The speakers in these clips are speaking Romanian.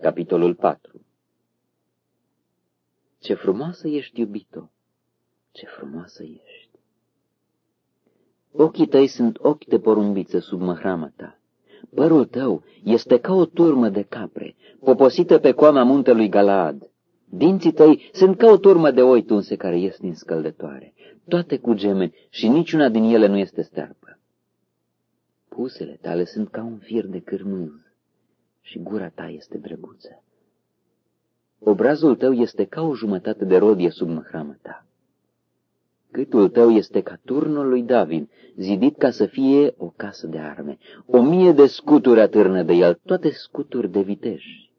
Capitolul 4 Ce frumoasă ești, iubito! Ce frumoasă ești! Ochii tăi sunt ochi de porumbiță sub măhrama ta. Părul tău este ca o turmă de capre, poposită pe coama muntelui Galaad. Dinții tăi sunt ca o turmă de oi tunse care ies din scăldătoare, toate cu gemeni și niciuna din ele nu este stearpă. Pusele tale sunt ca un fir de cârmâz și gura ta este drăguță. Obrazul tău este ca o jumătate de rodie sub măhramă ta. Gâtul tău este ca turnul lui David, zidit ca să fie o casă de arme. O mie de scuturi atârnă de el, toate scuturi de viteji.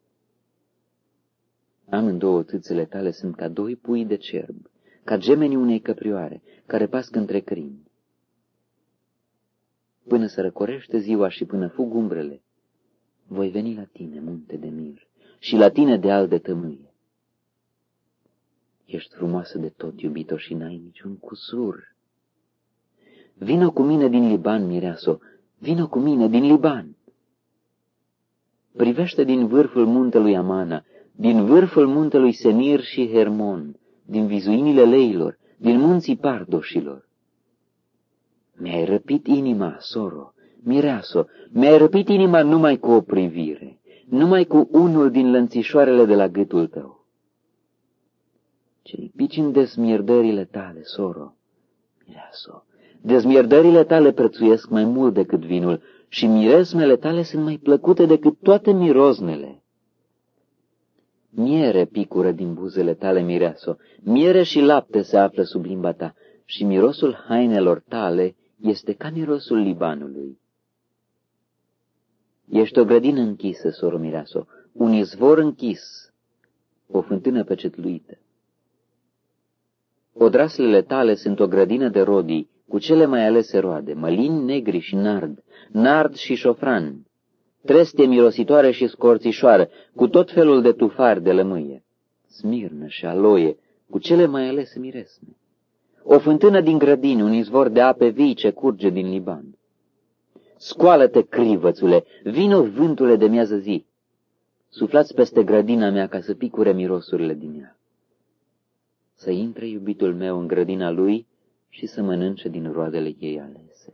Amândouă tâțele tale sunt ca doi pui de cerb, ca gemenii unei căprioare, care pasc între crini. Până să răcorește ziua și până fug umbrele, voi veni la tine, munte de mir, și la tine de al de tămâie. Ești frumoasă de tot, iubito, și n-ai niciun cusur. Vino cu mine din Liban, mireaso, vino cu mine din Liban. Privește din vârful muntelui Amana, din vârful muntelui Senir și Hermon, din vizuinile leilor, din munții pardoșilor. Mi-ai răpit inima, soro, mireaso, mi-ai răpit inima numai cu o privire, numai cu unul din lănțișoarele de la gâtul tău. Cei pici în desmierdările tale, soro, mireaso, dezmierdările tale prețuiesc mai mult decât vinul și miresmele tale sunt mai plăcute decât toate miroznele. Miere picură din buzele tale, mireaso, miere și lapte se află sub limba ta și mirosul hainelor tale este ca mirosul Libanului. Ești o grădină închisă, soro mireaso, un izvor închis, o fântână pecetluită. Odraslele tale sunt o grădină de rodii, cu cele mai alese roade, mălini negri și nard, nard și șofran, trestie mirositoare și scorțișoară, cu tot felul de tufari de lămâie, smirnă și aloie, cu cele mai alese miresme. O fântână din grădini, un izvor de ape vii ce curge din Liban. Scoală-te, crivățule, vino vântule de miază zi. Suflați peste grădina mea ca să picure mirosurile din ea. Să intre iubitul meu în grădina lui și să mănânce din roadele ei ales.